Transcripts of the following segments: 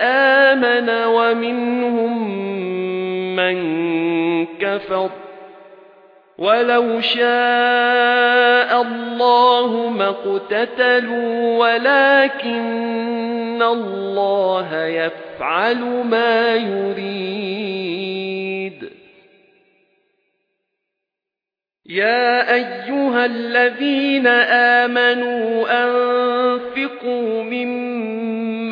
آمَنَ وَمِنْهُم مَّن كَفَرَ وَلَوْ شَاءَ اللَّهُ ما اقتتلوا وَلَكِنَّ اللَّهَ يَفْعَلُ مَا يُرِيدُ. يَا أَيُّهَا الَّذِينَ آمَنُوا أَنفِقُوا مِمَّا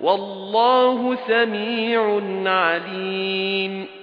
والله سميع عليم.